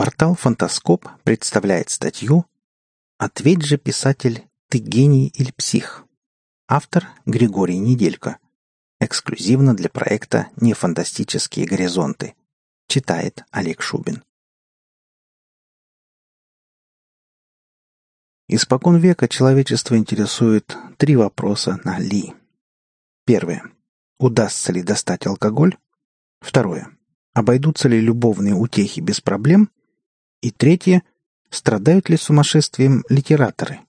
Портал «Фантаскоп» представляет статью «Ответь же, писатель, ты гений или псих?» Автор Григорий Неделько. Эксклюзивно для проекта «Нефантастические горизонты». Читает Олег Шубин. Испокон века человечество интересует три вопроса на «ли». Первое. Удастся ли достать алкоголь? Второе. Обойдутся ли любовные утехи без проблем? И третье – страдают ли сумасшествием литераторы?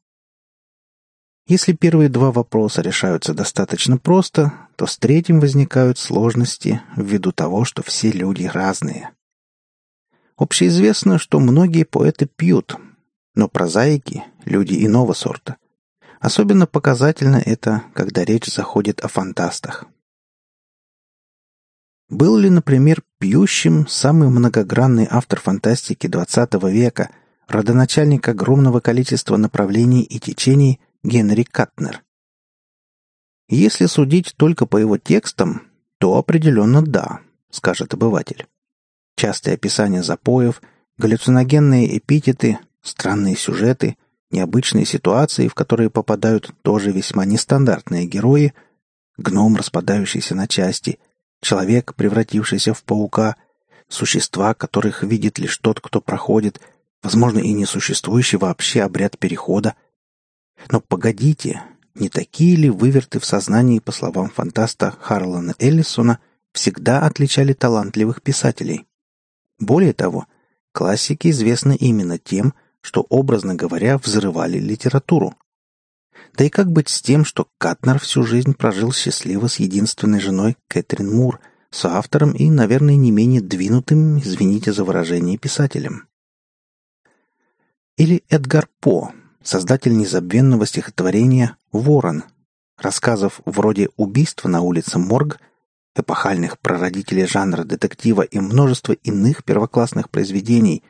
Если первые два вопроса решаются достаточно просто, то с третьим возникают сложности ввиду того, что все люди разные. Общеизвестно, что многие поэты пьют, но прозаики – люди иного сорта. Особенно показательно это, когда речь заходит о фантастах. Был ли, например, пьющим самый многогранный автор фантастики XX века, родоначальник огромного количества направлений и течений Генри Катнер? Если судить только по его текстам, то определенно да, скажет обыватель. Частые описания запоев, галлюциногенные эпитеты, странные сюжеты, необычные ситуации, в которые попадают тоже весьма нестандартные герои, гном, распадающийся на части – человек, превратившийся в паука, существа, которых видит лишь тот, кто проходит, возможно, и несуществующий вообще обряд перехода. Но погодите, не такие ли выверты в сознании, по словам фантаста Харлана Эллисона, всегда отличали талантливых писателей? Более того, классики известны именно тем, что, образно говоря, взрывали литературу. Да и как быть с тем, что Катнер всю жизнь прожил счастливо с единственной женой Кэтрин Мур, соавтором и, наверное, не менее двинутым, извините за выражение, писателем? Или Эдгар По, создатель незабвенного стихотворения «Ворон», рассказов вроде «Убийство на улице Морг», эпохальных прародителей жанра детектива и множество иных первоклассных произведений,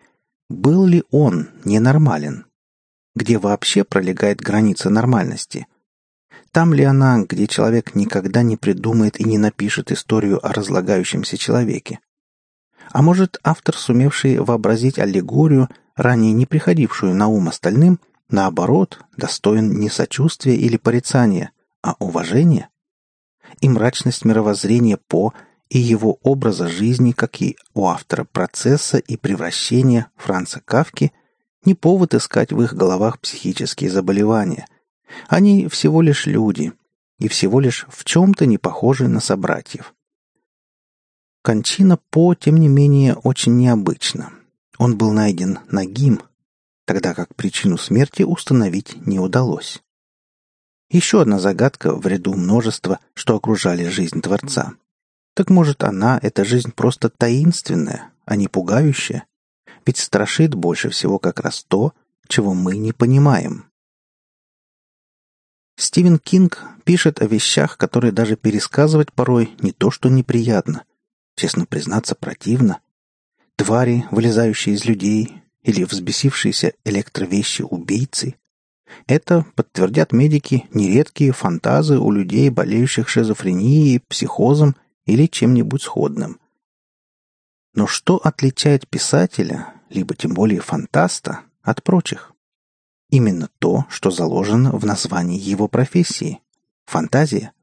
был ли он ненормален? Где вообще пролегает граница нормальности. Там ли она, где человек никогда не придумает и не напишет историю о разлагающемся человеке? А может, автор, сумевший вообразить аллегорию, ранее не приходившую на ум остальным, наоборот, достоин не сочувствия или порицания, а уважения? И мрачность мировоззрения По и его образа жизни, как и у автора процесса и превращения Франца Кавки – не повод искать в их головах психические заболевания. Они всего лишь люди и всего лишь в чем-то не похожи на собратьев. Кончина По, тем не менее, очень необычна. Он был найден нагим, тогда как причину смерти установить не удалось. Еще одна загадка в ряду множества, что окружали жизнь Творца. Так может она, эта жизнь, просто таинственная, а не пугающая? Ведь страшит больше всего как раз то, чего мы не понимаем. Стивен Кинг пишет о вещах, которые даже пересказывать порой не то что неприятно, честно признаться, противно. Твари, вылезающие из людей, или взбесившиеся электровещи-убийцы. Это, подтвердят медики, нередкие фантазы у людей, болеющих шизофренией, психозом или чем-нибудь сходным. Но что отличает писателя, либо тем более фантаста, от прочих? Именно то, что заложено в названии его профессии – фантазия.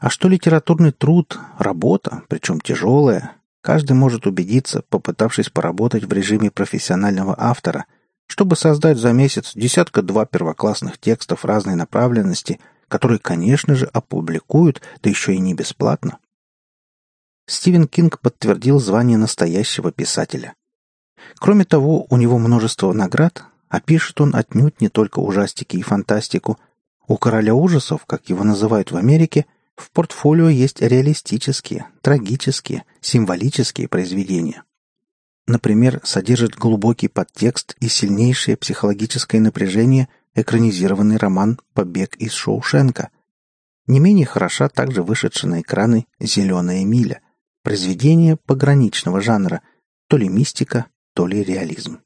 А что литературный труд, работа, причем тяжелая, каждый может убедиться, попытавшись поработать в режиме профессионального автора, чтобы создать за месяц десятка-два первоклассных текстов разной направленности, которые, конечно же, опубликуют, да еще и не бесплатно. Стивен Кинг подтвердил звание настоящего писателя. Кроме того, у него множество наград, а пишет он отнюдь не только ужастики и фантастику. У «Короля ужасов», как его называют в Америке, в портфолио есть реалистические, трагические, символические произведения. Например, содержит глубокий подтекст и сильнейшее психологическое напряжение экранизированный роман «Побег из Шоушенка». Не менее хороша также вышедшая на экраны «Зеленая миля», Произведение пограничного жанра, то ли мистика, то ли реализм.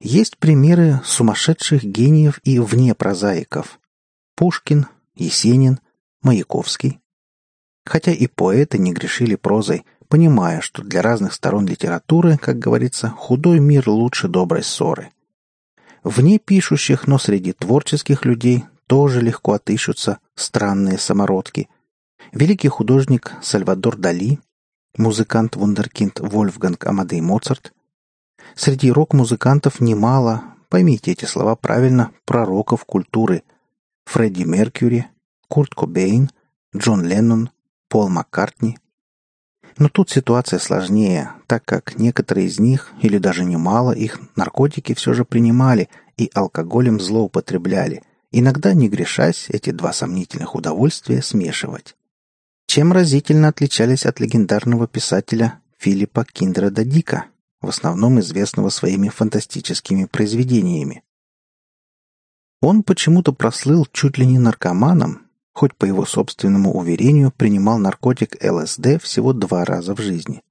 Есть примеры сумасшедших гениев и вне прозаиков. Пушкин, Есенин, Маяковский. Хотя и поэты не грешили прозой, понимая, что для разных сторон литературы, как говорится, худой мир лучше доброй ссоры. Вне пишущих, но среди творческих людей тоже легко отыщутся странные самородки. Великий художник Сальвадор Дали, музыкант-вундеркинд Вольфганг Амадей Моцарт. Среди рок-музыкантов немало, поймите эти слова правильно, пророков культуры. Фредди Меркьюри, Курт Кобейн, Джон Леннон, Пол Маккартни. Но тут ситуация сложнее, так как некоторые из них, или даже немало их, наркотики все же принимали и алкоголем злоупотребляли, иногда не грешась эти два сомнительных удовольствия смешивать. Чем разительно отличались от легендарного писателя Филиппа Киндреда Дика, в основном известного своими фантастическими произведениями. Он почему-то прослыл чуть ли не наркоманом, хоть по его собственному уверению принимал наркотик ЛСД всего два раза в жизни.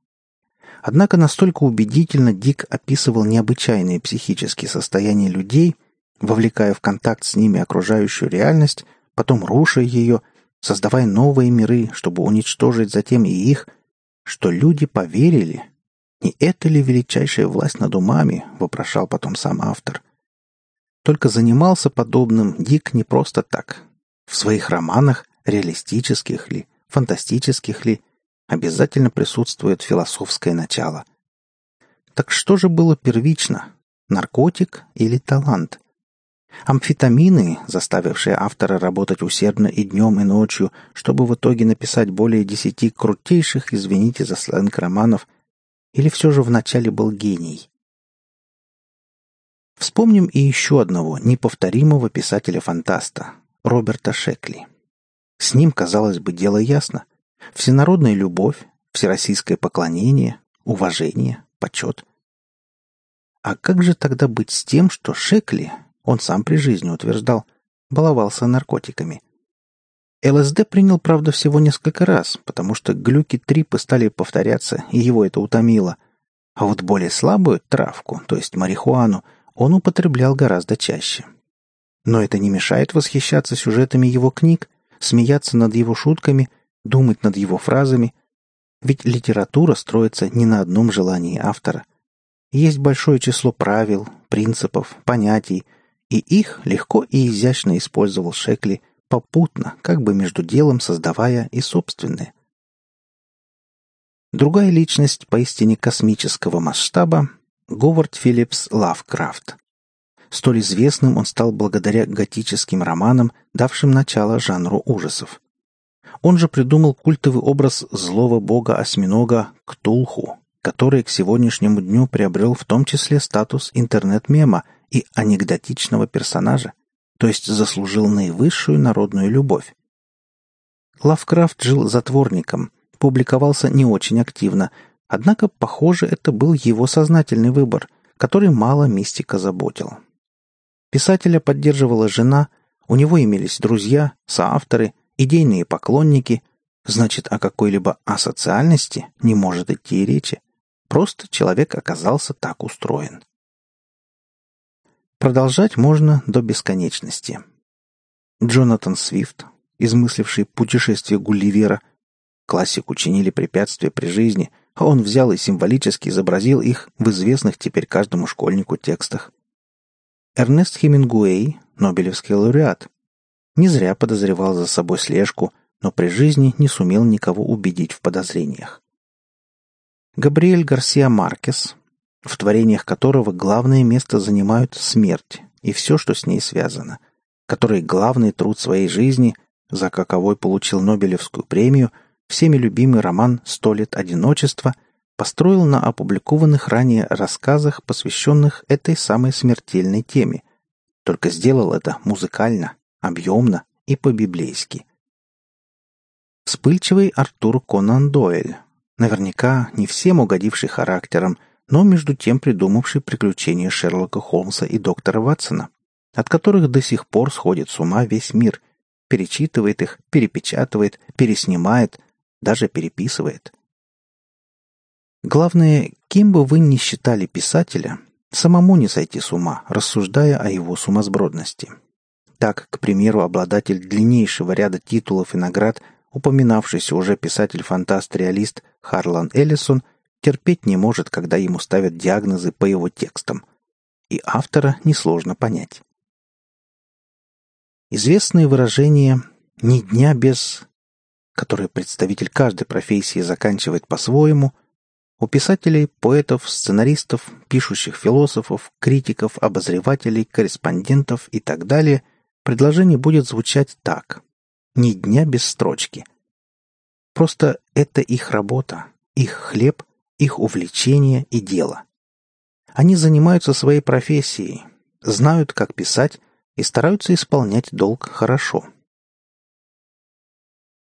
Однако настолько убедительно Дик описывал необычайные психические состояния людей, вовлекая в контакт с ними окружающую реальность, потом руша ее, создавая новые миры, чтобы уничтожить затем и их, что люди поверили. Не это ли величайшая власть над умами, вопрошал потом сам автор. Только занимался подобным Дик не просто так, в своих романах, реалистических ли, фантастических ли, обязательно присутствует философское начало. Так что же было первично, наркотик или талант? Амфетамины, заставившие автора работать усердно и днем, и ночью, чтобы в итоге написать более десяти крутейших, извините за сленг, романов, или все же вначале был гений? Вспомним и еще одного неповторимого писателя-фантаста, Роберта Шекли. С ним, казалось бы, дело ясно. Всенародная любовь, всероссийское поклонение, уважение, почет. А как же тогда быть с тем, что Шекли, он сам при жизни утверждал, баловался наркотиками? ЛСД принял, правда, всего несколько раз, потому что глюки-трипы стали повторяться, и его это утомило. А вот более слабую травку, то есть марихуану, он употреблял гораздо чаще. Но это не мешает восхищаться сюжетами его книг, смеяться над его шутками, думать над его фразами. Ведь литература строится не на одном желании автора. Есть большое число правил, принципов, понятий, и их легко и изящно использовал Шекли попутно, как бы между делом создавая и собственные. Другая личность поистине космического масштаба — Говард Филлипс Лавкрафт. Столь известным он стал благодаря готическим романам, давшим начало жанру ужасов. Он же придумал культовый образ злого бога-осьминога Ктулху, который к сегодняшнему дню приобрел в том числе статус интернет-мема и анекдотичного персонажа, то есть заслужил наивысшую народную любовь. Лавкрафт жил затворником, публиковался не очень активно, однако, похоже, это был его сознательный выбор, который мало мистика заботил. Писателя поддерживала жена, у него имелись друзья, соавторы, идейные поклонники. Значит, о какой-либо асоциальности не может идти и речи. Просто человек оказался так устроен. Продолжать можно до бесконечности. Джонатан Свифт, измысливший путешествие Гулливера, классику чинили препятствия при жизни, а он взял и символически изобразил их в известных теперь каждому школьнику текстах – Эрнест Хемингуэй, Нобелевский лауреат. Не зря подозревал за собой слежку, но при жизни не сумел никого убедить в подозрениях. Габриэль Гарсиа Маркес, в творениях которого главное место занимают смерть и все, что с ней связано, который главный труд своей жизни, за каковой получил Нобелевскую премию, всеми любимый роман «Сто лет одиночества» построил на опубликованных ранее рассказах, посвященных этой самой смертельной теме, только сделал это музыкально, объемно и по-библейски. Вспыльчивый Артур Конан Дойль, наверняка не всем угодивший характером, но между тем придумавший приключения Шерлока Холмса и доктора Ватсона, от которых до сих пор сходит с ума весь мир, перечитывает их, перепечатывает, переснимает, даже переписывает – Главное, кем бы вы ни считали писателя, самому не сойти с ума, рассуждая о его сумасбродности. Так, к примеру, обладатель длиннейшего ряда титулов и наград, упоминавшийся уже писатель-фантаст-реалист Харлан Эллисон терпеть не может, когда ему ставят диагнозы по его текстам. И автора несложно понять. Известные выражения «ни дня без...», которые представитель каждой профессии заканчивает по-своему, у писателей, поэтов, сценаристов, пишущих философов, критиков, обозревателей, корреспондентов и так далее предложение будет звучать так. Ни дня без строчки. Просто это их работа, их хлеб, их увлечение и дело. Они занимаются своей профессией, знают, как писать и стараются исполнять долг хорошо.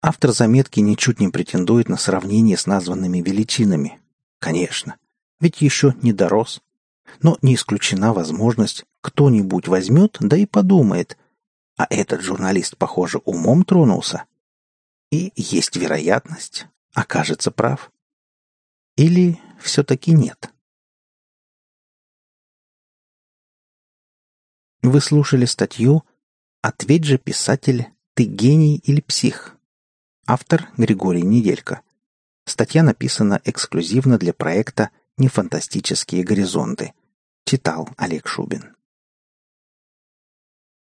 Автор заметки ничуть не претендует на сравнение с названными величинами. Конечно, ведь еще не дорос. Но не исключена возможность, кто-нибудь возьмет, да и подумает. А этот журналист, похоже, умом тронулся. И есть вероятность, окажется прав. Или все-таки нет? Вы слушали статью «Ответь же, писатель, ты гений или псих?» Автор Григорий Неделько. Статья написана эксклюзивно для проекта «Нефантастические горизонты». Читал Олег Шубин.